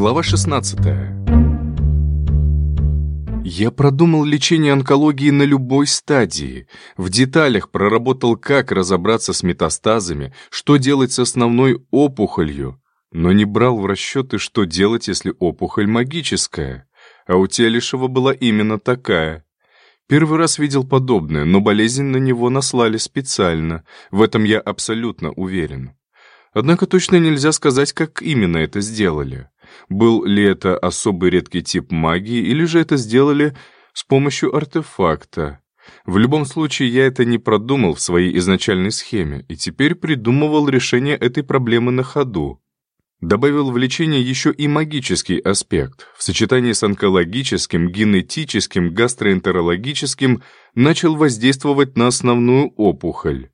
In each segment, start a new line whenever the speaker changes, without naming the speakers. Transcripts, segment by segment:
Глава 16. Я продумал лечение онкологии на любой стадии. В деталях проработал, как разобраться с метастазами, что делать с основной опухолью, но не брал в расчеты, что делать, если опухоль магическая. А у Телешева была именно такая. Первый раз видел подобное, но болезнь на него наслали специально. В этом я абсолютно уверен. Однако точно нельзя сказать, как именно это сделали. Был ли это особый редкий тип магии, или же это сделали с помощью артефакта. В любом случае, я это не продумал в своей изначальной схеме, и теперь придумывал решение этой проблемы на ходу. Добавил в лечение еще и магический аспект. В сочетании с онкологическим, генетическим, гастроэнтерологическим начал воздействовать на основную опухоль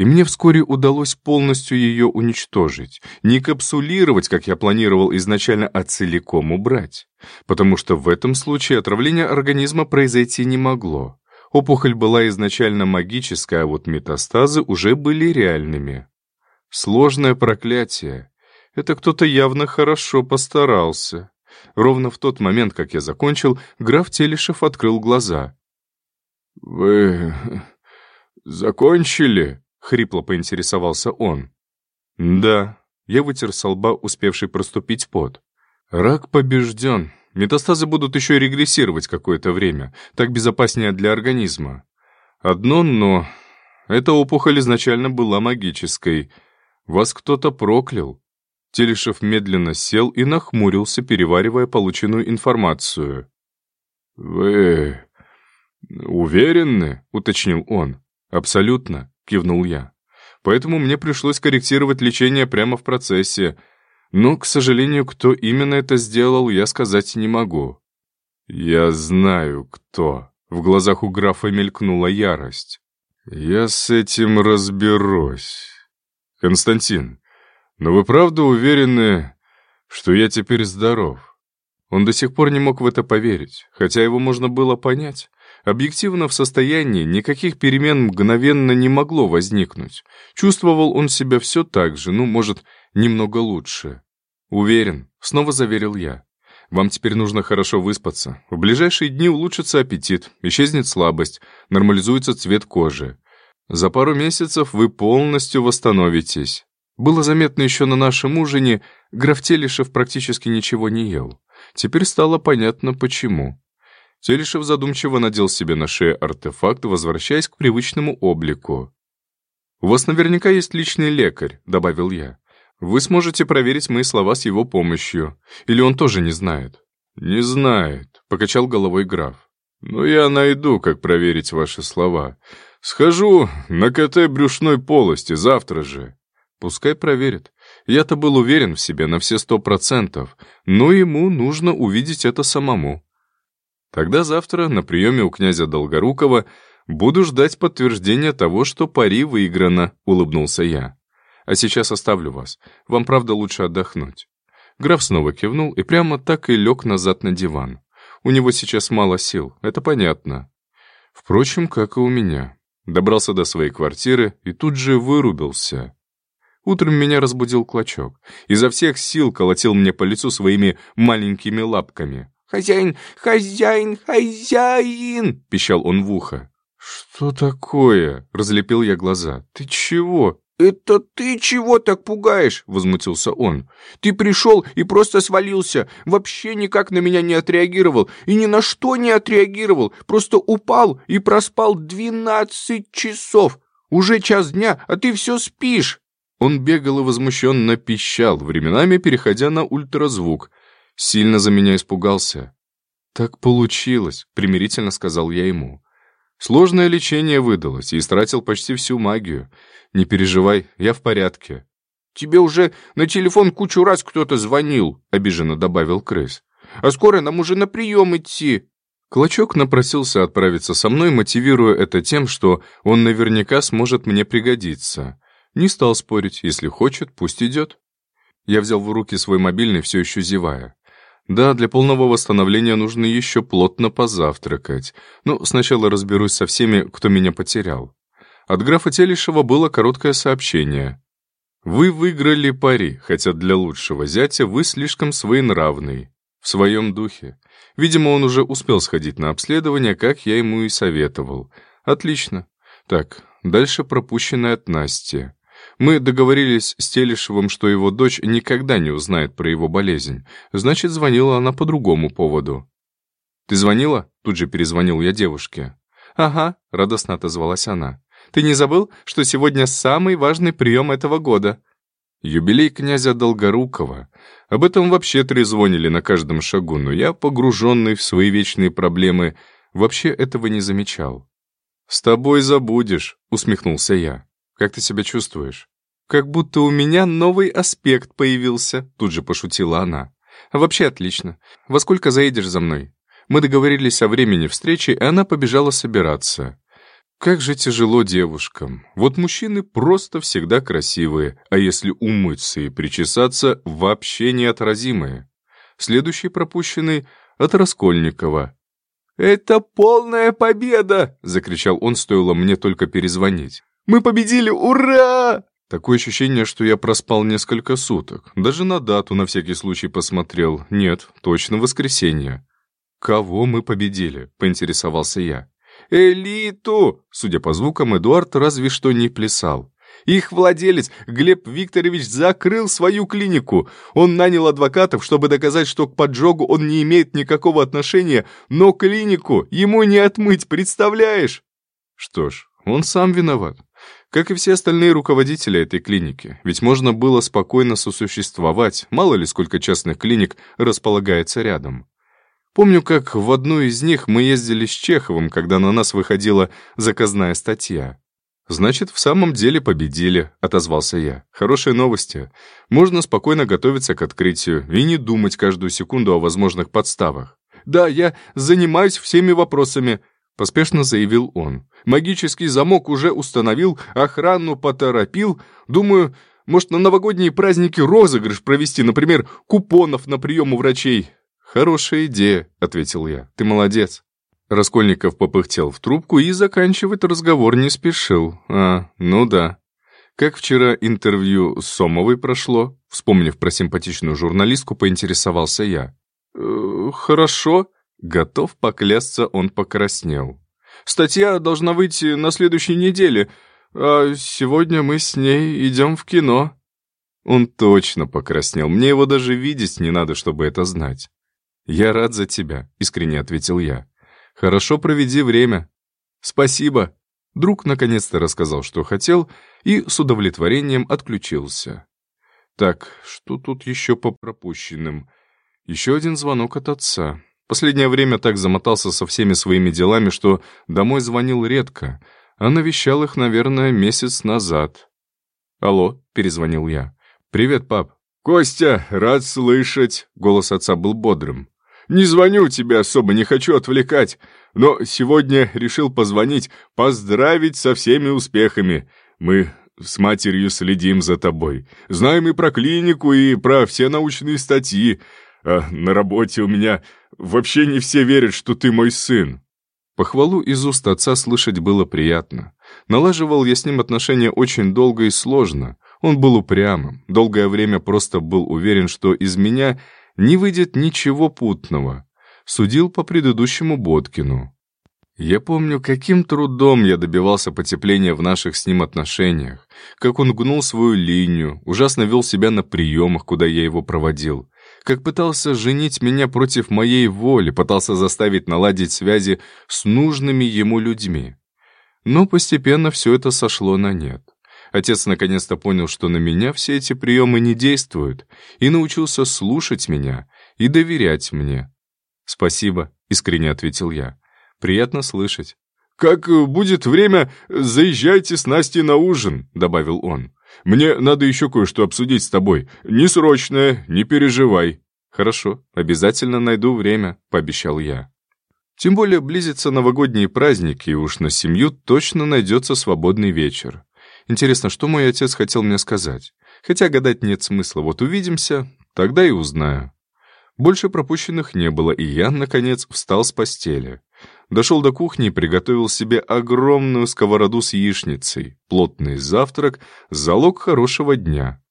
и мне вскоре удалось полностью ее уничтожить, не капсулировать, как я планировал изначально, а целиком убрать, потому что в этом случае отравление организма произойти не могло. Опухоль была изначально магическая, а вот метастазы уже были реальными. Сложное проклятие. Это кто-то явно хорошо постарался. Ровно в тот момент, как я закончил, граф Телешев открыл глаза. «Вы закончили?» — хрипло поинтересовался он. «Да». Я вытер со лба, успевший проступить пот. «Рак побежден. Метастазы будут еще регрессировать какое-то время. Так безопаснее для организма. Одно «но». Эта опухоль изначально была магической. Вас кто-то проклял». Телешев медленно сел и нахмурился, переваривая полученную информацию. «Вы уверены?» — уточнил он. «Абсолютно кивнул я. Поэтому мне пришлось корректировать лечение прямо в процессе. Но, к сожалению, кто именно это сделал, я сказать не могу. «Я знаю, кто». В глазах у графа мелькнула ярость. «Я с этим разберусь. Константин, но вы правда уверены, что я теперь здоров?» Он до сих пор не мог в это поверить, хотя его можно было понять. Объективно в состоянии никаких перемен мгновенно не могло возникнуть. Чувствовал он себя все так же, ну, может, немного лучше. «Уверен», — снова заверил я. «Вам теперь нужно хорошо выспаться. В ближайшие дни улучшится аппетит, исчезнет слабость, нормализуется цвет кожи. За пару месяцев вы полностью восстановитесь». Было заметно еще на нашем ужине, граф Телишев практически ничего не ел. Теперь стало понятно, почему. Телешев задумчиво надел себе на шею артефакт, возвращаясь к привычному облику. «У вас наверняка есть личный лекарь», — добавил я. «Вы сможете проверить мои слова с его помощью. Или он тоже не знает?» «Не знает», — покачал головой граф. «Но я найду, как проверить ваши слова. Схожу на КТ брюшной полости завтра же». «Пускай проверит. Я-то был уверен в себе на все сто процентов, но ему нужно увидеть это самому». Тогда завтра на приеме у князя Долгорукова буду ждать подтверждения того, что пари выиграно», — улыбнулся я. «А сейчас оставлю вас. Вам, правда, лучше отдохнуть». Граф снова кивнул и прямо так и лег назад на диван. У него сейчас мало сил, это понятно. Впрочем, как и у меня. Добрался до своей квартиры и тут же вырубился. Утром меня разбудил клочок. Изо всех сил колотил мне по лицу своими маленькими лапками. «Хозяин, хозяин, хозяин!» — пищал он в ухо. «Что такое?» — разлепил я глаза. «Ты чего?» «Это ты чего так пугаешь?» — возмутился он. «Ты пришел и просто свалился, вообще никак на меня не отреагировал и ни на что не отреагировал, просто упал и проспал двенадцать часов. Уже час дня, а ты все спишь!» Он бегал и возмущенно пищал, временами переходя на ультразвук. Сильно за меня испугался. «Так получилось», — примирительно сказал я ему. «Сложное лечение выдалось, и истратил почти всю магию. Не переживай, я в порядке». «Тебе уже на телефон кучу раз кто-то звонил», — обиженно добавил крыс. «А скоро нам уже на прием идти». Клочок напросился отправиться со мной, мотивируя это тем, что он наверняка сможет мне пригодиться. Не стал спорить, если хочет, пусть идет. Я взял в руки свой мобильный, все еще зевая. Да, для полного восстановления нужно еще плотно позавтракать. Но сначала разберусь со всеми, кто меня потерял. От графа Телишева было короткое сообщение. Вы выиграли пари, хотя для лучшего зятя вы слишком своенравный. В своем духе. Видимо, он уже успел сходить на обследование, как я ему и советовал. Отлично. Так, дальше пропущенное от Насти. Мы договорились с Телешевым, что его дочь никогда не узнает про его болезнь. Значит, звонила она по другому поводу. «Ты звонила?» Тут же перезвонил я девушке. «Ага», — радостно отозвалась она. Ты не забыл, что сегодня самый важный прием этого года?» Юбилей князя Долгорукова. Об этом вообще трезвонили на каждом шагу, но я, погруженный в свои вечные проблемы, вообще этого не замечал. «С тобой забудешь», — усмехнулся я. «Как ты себя чувствуешь?» «Как будто у меня новый аспект появился», — тут же пошутила она. «Вообще отлично. Во сколько заедешь за мной?» Мы договорились о времени встречи, и она побежала собираться. Как же тяжело девушкам. Вот мужчины просто всегда красивые, а если умыться и причесаться, вообще неотразимые. Следующий пропущенный от Раскольникова. «Это полная победа!» — закричал он, стоило мне только перезвонить. «Мы победили! Ура!» Такое ощущение, что я проспал несколько суток. Даже на дату на всякий случай посмотрел. Нет, точно воскресенье. «Кого мы победили?» — поинтересовался я. Элиту!» Судя по звукам, Эдуард разве что не плясал. Их владелец, Глеб Викторович, закрыл свою клинику. Он нанял адвокатов, чтобы доказать, что к поджогу он не имеет никакого отношения, но клинику ему не отмыть, представляешь? Что ж, он сам виноват. Как и все остальные руководители этой клиники. Ведь можно было спокойно сосуществовать, мало ли сколько частных клиник располагается рядом. Помню, как в одну из них мы ездили с Чеховым, когда на нас выходила заказная статья. «Значит, в самом деле победили», — отозвался я. «Хорошие новости. Можно спокойно готовиться к открытию и не думать каждую секунду о возможных подставах». «Да, я занимаюсь всеми вопросами», — поспешно заявил он. «Магический замок уже установил, охрану поторопил. Думаю, может, на новогодние праздники розыгрыш провести, например, купонов на прием у врачей. «Хорошая идея», — ответил я. «Ты молодец». Раскольников попыхтел в трубку и заканчивать разговор не спешил. «А, ну да. Как вчера интервью с Сомовой прошло?» Вспомнив про симпатичную журналистку, поинтересовался я. «Э, «Хорошо». Готов поклясться, он покраснел. «Статья должна выйти на следующей неделе, а сегодня мы с ней идем в кино». Он точно покраснел. Мне его даже видеть не надо, чтобы это знать. «Я рад за тебя», — искренне ответил я. «Хорошо проведи время». «Спасибо». Друг наконец-то рассказал, что хотел, и с удовлетворением отключился. Так, что тут еще по пропущенным? Еще один звонок от отца. Последнее время так замотался со всеми своими делами, что домой звонил редко, а навещал их, наверное, месяц назад. «Алло», — перезвонил я. «Привет, пап». «Костя, рад слышать!» — голос отца был бодрым. Не звоню тебе особо, не хочу отвлекать, но сегодня решил позвонить, поздравить со всеми успехами. Мы с матерью следим за тобой. Знаем и про клинику, и про все научные статьи. А на работе у меня вообще не все верят, что ты мой сын». Похвалу из уст отца слышать было приятно. Налаживал я с ним отношения очень долго и сложно. Он был упрямым, долгое время просто был уверен, что из меня не выйдет ничего путного. Судил по предыдущему Боткину. Я помню, каким трудом я добивался потепления в наших с ним отношениях, как он гнул свою линию, ужасно вел себя на приемах, куда я его проводил, как пытался женить меня против моей воли, пытался заставить наладить связи с нужными ему людьми. Но постепенно все это сошло на нет. Отец наконец-то понял, что на меня все эти приемы не действуют, и научился слушать меня и доверять мне. «Спасибо», — искренне ответил я. «Приятно слышать». «Как будет время, заезжайте с Настей на ужин», — добавил он. «Мне надо еще кое-что обсудить с тобой. Не срочное, не переживай». «Хорошо, обязательно найду время», — пообещал я. Тем более близятся новогодние праздники, и уж на семью точно найдется свободный вечер. Интересно, что мой отец хотел мне сказать? Хотя гадать нет смысла, вот увидимся, тогда и узнаю. Больше пропущенных не было, и я, наконец, встал с постели. Дошел до кухни и приготовил себе огромную сковороду с яичницей. Плотный завтрак — залог хорошего дня.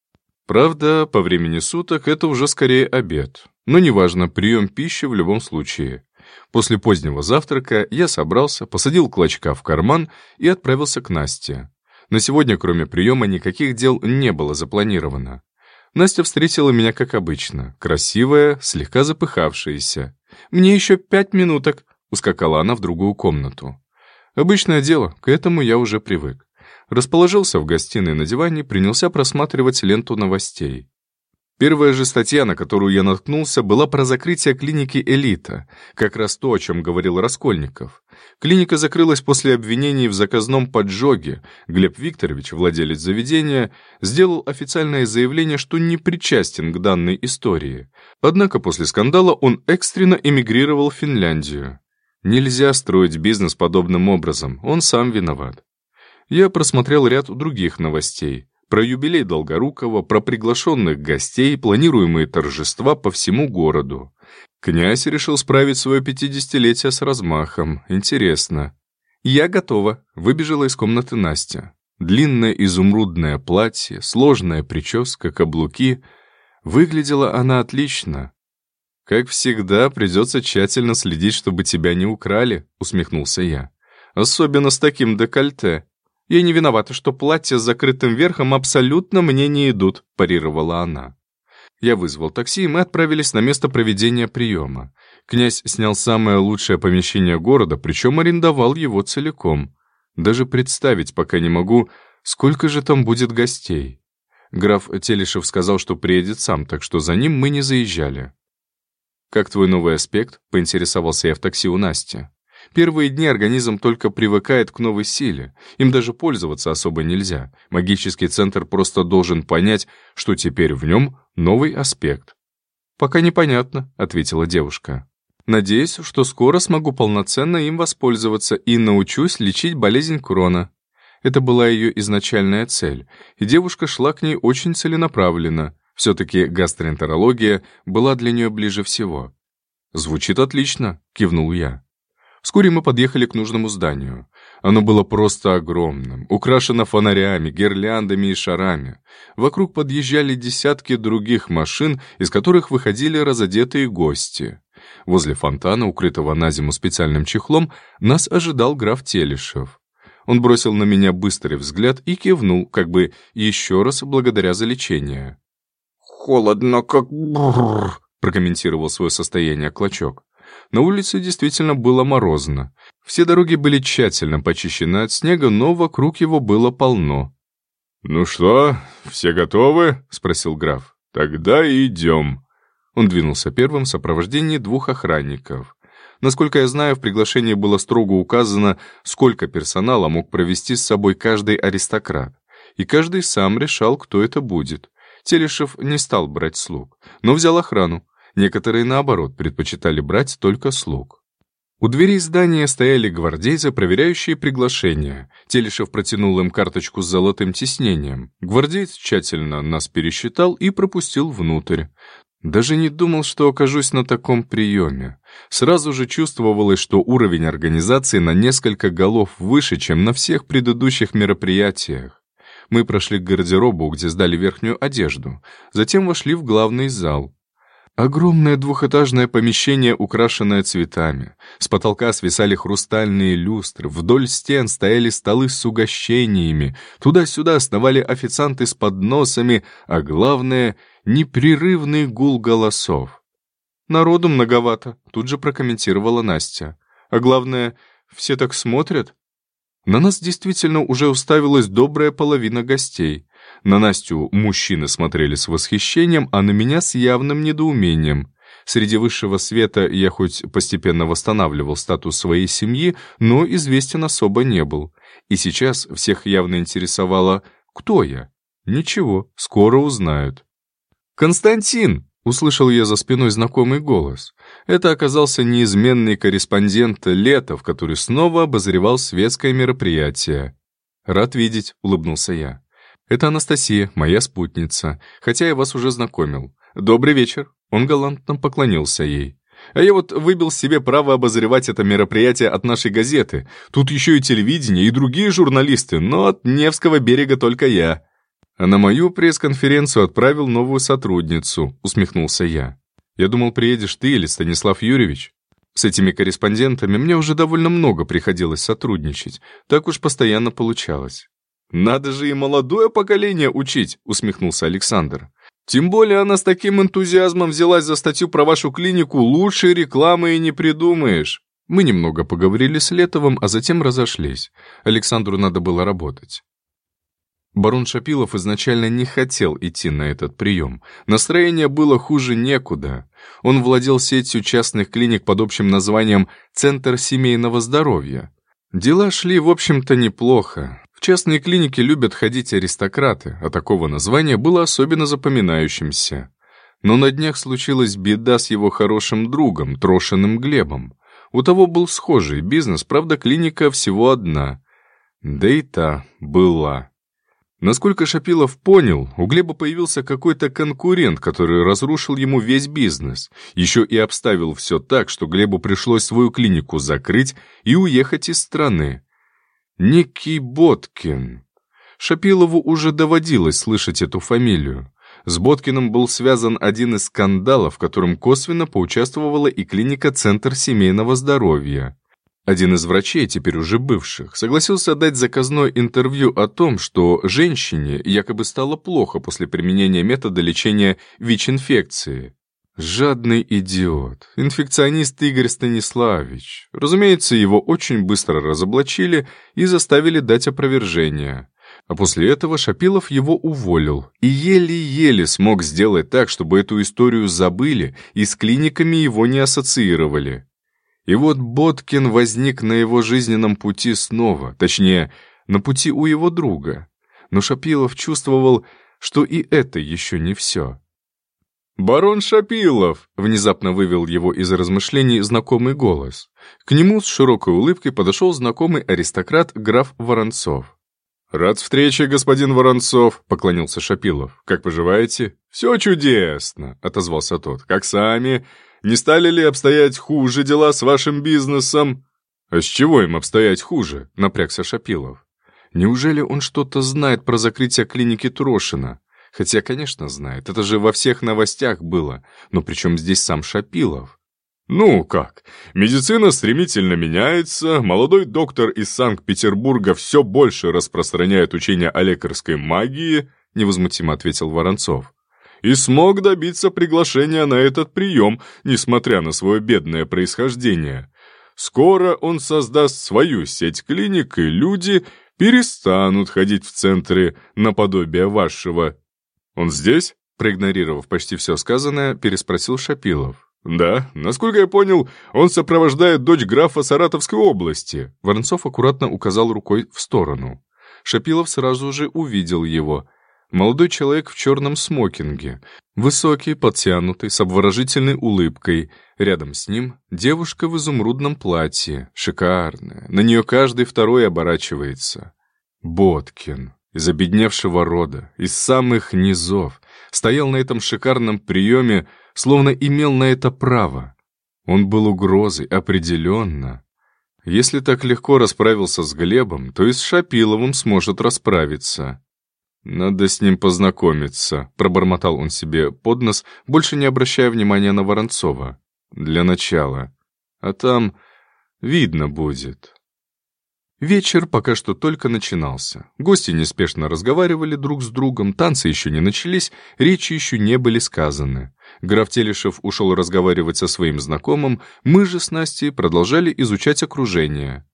Правда, по времени суток это уже скорее обед. Но неважно, прием пищи в любом случае. После позднего завтрака я собрался, посадил клочка в карман и отправился к Насте. На сегодня, кроме приема, никаких дел не было запланировано. Настя встретила меня как обычно, красивая, слегка запыхавшаяся. «Мне еще пять минуток», Ускакала она в другую комнату. Обычное дело, к этому я уже привык. Расположился в гостиной на диване, принялся просматривать ленту новостей. Первая же статья, на которую я наткнулся, была про закрытие клиники «Элита», как раз то, о чем говорил Раскольников. Клиника закрылась после обвинений в заказном поджоге. Глеб Викторович, владелец заведения, сделал официальное заявление, что не причастен к данной истории. Однако после скандала он экстренно эмигрировал в Финляндию. Нельзя строить бизнес подобным образом, он сам виноват. Я просмотрел ряд других новостей. Про юбилей Долгорукова, про приглашенных гостей, планируемые торжества по всему городу. Князь решил справить свое пятидесятилетие с размахом. Интересно. «Я готова», — выбежала из комнаты Настя. Длинное изумрудное платье, сложная прическа, каблуки. Выглядела она отлично. «Как всегда, придется тщательно следить, чтобы тебя не украли», — усмехнулся я. «Особенно с таким декольте. Я не виновата, что платья с закрытым верхом абсолютно мне не идут», — парировала она. Я вызвал такси, и мы отправились на место проведения приема. Князь снял самое лучшее помещение города, причем арендовал его целиком. Даже представить пока не могу, сколько же там будет гостей. Граф Телешев сказал, что приедет сам, так что за ним мы не заезжали. «Как твой новый аспект?» — поинтересовался я в такси у Насти. Первые дни организм только привыкает к новой силе. Им даже пользоваться особо нельзя. Магический центр просто должен понять, что теперь в нем новый аспект. «Пока непонятно», — ответила девушка. «Надеюсь, что скоро смогу полноценно им воспользоваться и научусь лечить болезнь Крона». Это была ее изначальная цель, и девушка шла к ней очень целенаправленно. Все-таки гастроэнтерология была для нее ближе всего. «Звучит отлично», — кивнул я. Вскоре мы подъехали к нужному зданию. Оно было просто огромным, украшено фонарями, гирляндами и шарами. Вокруг подъезжали десятки других машин, из которых выходили разодетые гости. Возле фонтана, укрытого на зиму специальным чехлом, нас ожидал граф Телешев. Он бросил на меня быстрый взгляд и кивнул, как бы еще раз благодаря за лечение
холодно, как бррр»,
прокомментировал свое состояние Клочок. На улице действительно было морозно. Все дороги были тщательно почищены от снега, но вокруг его было полно. «Ну что, все готовы?» — спросил граф. «Тогда идем». Он двинулся первым в сопровождении двух охранников. Насколько я знаю, в приглашении было строго указано, сколько персонала мог провести с собой каждый аристократ. И каждый сам решал, кто это будет. Телешев не стал брать слуг, но взял охрану. Некоторые, наоборот, предпочитали брать только слуг. У дверей здания стояли гвардейцы, проверяющие приглашения. Телешев протянул им карточку с золотым тиснением. Гвардеец тщательно нас пересчитал и пропустил внутрь. Даже не думал, что окажусь на таком приеме. Сразу же чувствовалось, что уровень организации на несколько голов выше, чем на всех предыдущих мероприятиях. Мы прошли к гардеробу, где сдали верхнюю одежду. Затем вошли в главный зал. Огромное двухэтажное помещение, украшенное цветами. С потолка свисали хрустальные люстры, вдоль стен стояли столы с угощениями, туда-сюда сновали официанты с подносами, а главное — непрерывный гул голосов. «Народу многовато», — тут же прокомментировала Настя. «А главное, все так смотрят, на нас действительно уже уставилась добрая половина гостей. На Настю мужчины смотрели с восхищением, а на меня с явным недоумением. Среди высшего света я хоть постепенно восстанавливал статус своей семьи, но известен особо не был. И сейчас всех явно интересовало, кто я. Ничего, скоро узнают. «Константин!» Услышал я за спиной знакомый голос. Это оказался неизменный корреспондент Летов, который снова обозревал светское мероприятие. «Рад видеть», — улыбнулся я. «Это Анастасия, моя спутница, хотя я вас уже знакомил. Добрый вечер». Он галантно поклонился ей. А я вот выбил себе право обозревать это мероприятие от нашей газеты. Тут еще и телевидение, и другие журналисты, но от Невского берега только я. А на мою пресс-конференцию отправил новую сотрудницу, усмехнулся я. Я думал, приедешь ты или Станислав Юрьевич. С этими корреспондентами мне уже довольно много приходилось сотрудничать. Так уж постоянно получалось. «Надо же и молодое поколение учить», — усмехнулся Александр. «Тем более она с таким энтузиазмом взялась за статью про вашу клинику, лучшей рекламы и не придумаешь». Мы немного поговорили с Летовым, а затем разошлись. Александру надо было работать. Барон Шапилов изначально не хотел идти на этот прием. Настроение было хуже некуда. Он владел сетью частных клиник под общим названием «Центр семейного здоровья». Дела шли, в общем-то, неплохо. В частные клиники любят ходить аристократы, а такого названия было особенно запоминающимся. Но на днях случилась беда с его хорошим другом, Трошиным Глебом. У того был схожий бизнес, правда, клиника всего одна. Да и та была. Насколько Шапилов понял, у Глеба появился какой-то конкурент, который разрушил ему весь бизнес. Еще и обставил все так, что Глебу пришлось свою клинику закрыть и уехать из страны. Некий Боткин. Шапилову уже доводилось слышать эту фамилию. С Боткиным был связан один из скандалов, в котором косвенно поучаствовала и клиника «Центр семейного здоровья». Один из врачей, теперь уже бывших, согласился дать заказное интервью о том, что женщине якобы стало плохо после применения метода лечения ВИЧ-инфекции. Жадный идиот. Инфекционист Игорь Станиславович. Разумеется, его очень быстро разоблачили и заставили дать опровержение. А после этого Шапилов его уволил и еле-еле смог сделать так, чтобы эту историю забыли и с клиниками его не ассоциировали. И вот Боткин возник на его жизненном пути снова, точнее, на пути у его друга. Но Шапилов чувствовал, что и это еще не все. «Барон Шапилов!» — внезапно вывел его из размышлений знакомый голос. К нему с широкой улыбкой подошел знакомый аристократ граф Воронцов. «Рад встрече, господин Воронцов», — поклонился Шапилов. «Как поживаете?» «Все чудесно», — отозвался тот. «Как сами? Не стали ли обстоять хуже дела с вашим бизнесом?» «А с чего им обстоять хуже?» — напрягся Шапилов. «Неужели он что-то знает про закрытие клиники Трошина?» Хотя, конечно, знает, это же во всех новостях было. Но при чем здесь сам Шапилов? Ну как, медицина стремительно меняется, молодой доктор из Санкт-Петербурга все больше распространяет учение о лекарской магии, невозмутимо ответил Воронцов. И смог добиться приглашения на этот прием, несмотря на свое бедное происхождение. Скоро он создаст свою сеть клиник, и люди перестанут ходить в центры наподобие вашего «Он здесь?» Проигнорировав почти все сказанное, переспросил Шапилов. «Да, насколько я понял, он сопровождает дочь графа Саратовской области». Воронцов аккуратно указал рукой в сторону. Шапилов сразу же увидел его. Молодой человек в черном смокинге. Высокий, подтянутый, с обворожительной улыбкой. Рядом с ним девушка в изумрудном платье. Шикарная. На нее каждый второй оборачивается. Боткин из обедневшего рода, из самых низов, стоял на этом шикарном приеме, словно имел на это право. Он был угрозой, определенно. Если так легко расправился с Глебом, то и с Шапиловым сможет расправиться. «Надо с ним познакомиться», — пробормотал он себе под нос, больше не обращая внимания на Воронцова. «Для начала. А там видно будет». Вечер пока что только начинался. Гости неспешно разговаривали друг с другом, танцы еще не начались, речи еще не были сказаны. Граф Телешев ушел разговаривать со своим знакомым, мы же с Настей продолжали изучать окружение.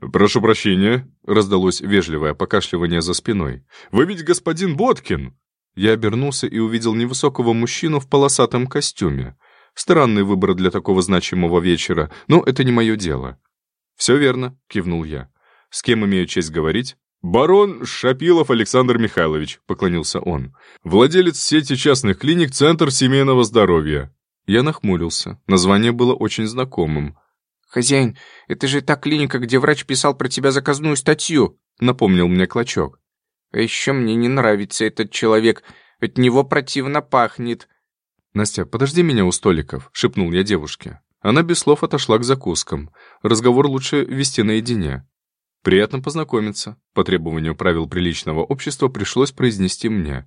«Прошу прощения», — раздалось вежливое покашливание за спиной. «Вы ведь господин Боткин?» Я обернулся и увидел невысокого мужчину в полосатом костюме. Странный выбор для такого значимого вечера, но это не мое дело. «Все верно», — кивнул я. С кем имею честь говорить?» «Барон Шапилов Александр Михайлович», — поклонился он. «Владелец сети частных клиник «Центр семейного здоровья». Я нахмурился. Название было очень знакомым.
«Хозяин, это же та клиника, где врач писал про тебя заказную статью», — напомнил мне Клочок. «А еще мне не нравится этот человек, от него противно пахнет».
«Настя, подожди меня у столиков», — шепнул я девушке. Она без слов отошла к закускам. Разговор лучше вести наедине. «Приятно познакомиться», — по требованию правил приличного общества пришлось произнести мне.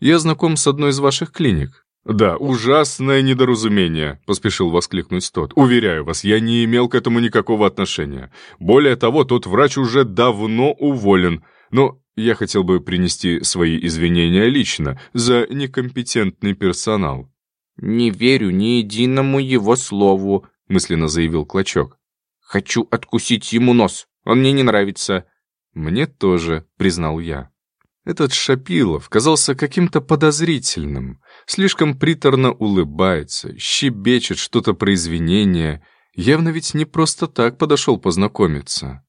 «Я знаком с одной из ваших клиник». «Да, ужасное недоразумение», — поспешил воскликнуть тот. «Уверяю вас, я не имел к этому никакого отношения. Более того, тот врач уже давно уволен. Но я хотел бы принести свои извинения лично за некомпетентный персонал».
«Не верю ни единому его слову», — мысленно заявил Клочок. «Хочу откусить ему нос». Он мне не нравится».
«Мне тоже», — признал я. Этот Шапилов казался каким-то подозрительным, слишком приторно улыбается, щебечет что-то про извинения, явно ведь не просто так подошел познакомиться.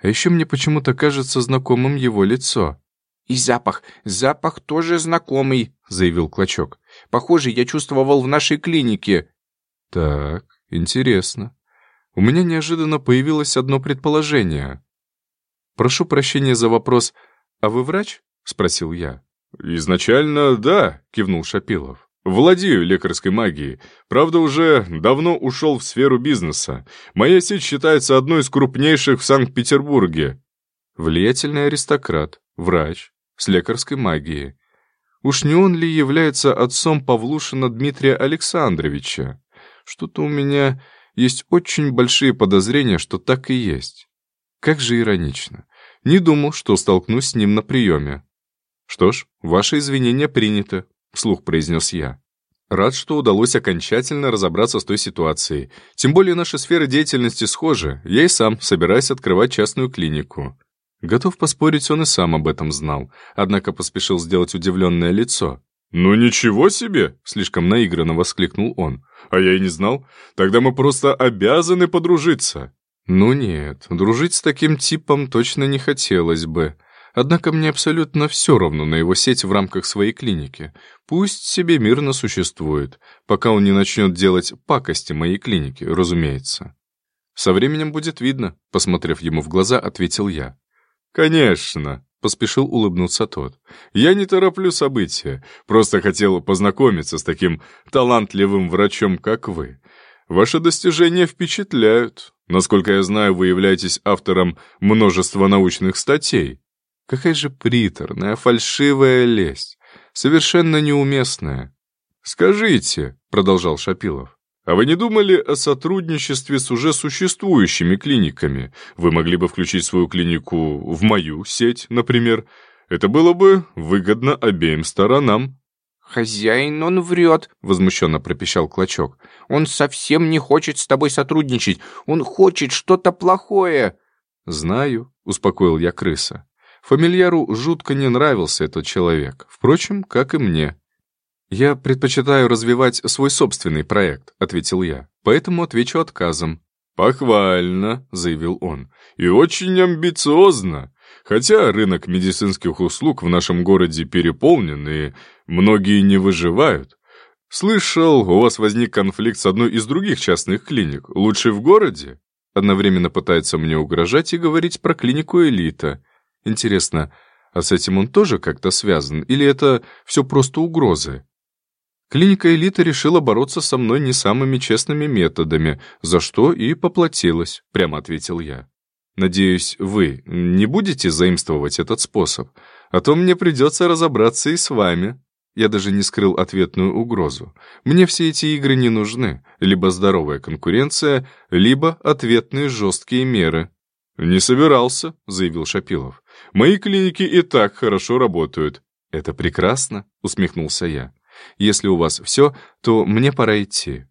А еще мне почему-то кажется знакомым его лицо.
«И запах, запах тоже знакомый», — заявил Клочок. «Похоже, я чувствовал в нашей клинике».
«Так, интересно у меня неожиданно появилось одно предположение. «Прошу прощения за вопрос. А вы врач?» — спросил я. «Изначально да», — кивнул Шапилов. «Владею лекарской магией. Правда, уже давно ушел в сферу бизнеса. Моя сеть считается одной из крупнейших в Санкт-Петербурге». Влиятельный аристократ, врач, с лекарской магией. Уж не он ли является отцом Павлушина Дмитрия Александровича? Что-то у меня есть очень большие подозрения, что так и есть. Как же иронично. Не думал, что столкнусь с ним на приеме. «Что ж, ваши извинения приняты», — вслух произнес я. Рад, что удалось окончательно разобраться с той ситуацией. Тем более наши сферы деятельности схожи. Я и сам собираюсь открывать частную клинику. Готов поспорить, он и сам об этом знал, однако поспешил сделать удивленное лицо. «Ну ничего себе!» — слишком наигранно воскликнул он. «А я и не знал. Тогда мы просто обязаны подружиться». «Ну нет, дружить с таким типом точно не хотелось бы. Однако мне абсолютно все равно на его сеть в рамках своей клиники. Пусть себе мирно существует, пока он не начнет делать пакости моей клинике, разумеется». «Со временем будет видно», — посмотрев ему в глаза, ответил я. «Конечно», — поспешил улыбнуться тот. «Я не тороплю события, просто хотел познакомиться с таким талантливым врачом, как вы. Ваши достижения впечатляют. Насколько я знаю, вы являетесь автором множества научных статей. Какая же приторная, фальшивая лесть, совершенно неуместная. «Скажите», — продолжал Шапилов, а вы не думали о сотрудничестве с уже существующими клиниками? Вы могли бы включить свою клинику в мою сеть, например. Это было бы выгодно обеим сторонам».
«Хозяин, он врет», — возмущенно пропищал Клочок. «Он совсем не хочет с тобой сотрудничать. Он хочет что-то плохое».
«Знаю», — успокоил я крыса. Фамильяру жутко не нравился этот человек. Впрочем, как и мне. «Я предпочитаю развивать свой собственный проект», — ответил я. «Поэтому отвечу отказом». «Похвально», — заявил он. «И очень амбициозно. Хотя рынок медицинских услуг в нашем городе переполнен, и многие не выживают. Слышал, у вас возник конфликт с одной из других частных клиник, лучшей в городе?» Одновременно пытается мне угрожать и говорить про клинику «Элита». Интересно, а с этим он тоже как-то связан, или это все просто угрозы? Клиника «Элита» решила бороться со мной не самыми честными методами, за что и поплатилась, прямо ответил я. Надеюсь, вы не будете заимствовать этот способ, а то мне придется разобраться и с вами. Я даже не скрыл ответную угрозу. Мне все эти игры не нужны. Либо здоровая конкуренция, либо ответные жесткие меры. «Не собирался», — заявил Шапилов. «Мои клиники и так хорошо работают». «Это прекрасно», — усмехнулся я. Если у вас все, то мне пора идти».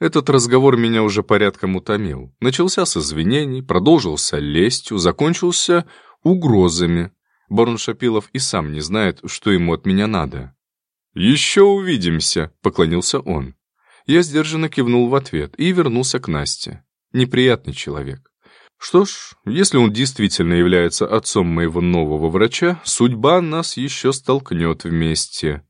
Этот разговор меня уже порядком утомил. Начался с извинений, продолжился лестью, закончился угрозами. Барон Шапилов и сам не знает, что ему от меня надо. «Еще увидимся», — поклонился он. Я сдержанно кивнул в ответ и вернулся к Насте. Неприятный человек. Что ж, если он действительно является отцом моего нового врача, судьба нас еще столкнет вместе.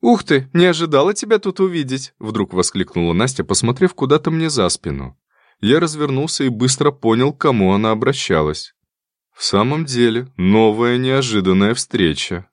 «Ух ты, не ожидала тебя тут увидеть!» Вдруг воскликнула Настя, посмотрев куда-то мне за спину. Я развернулся и быстро понял, к кому она обращалась. В самом деле, новая неожиданная встреча.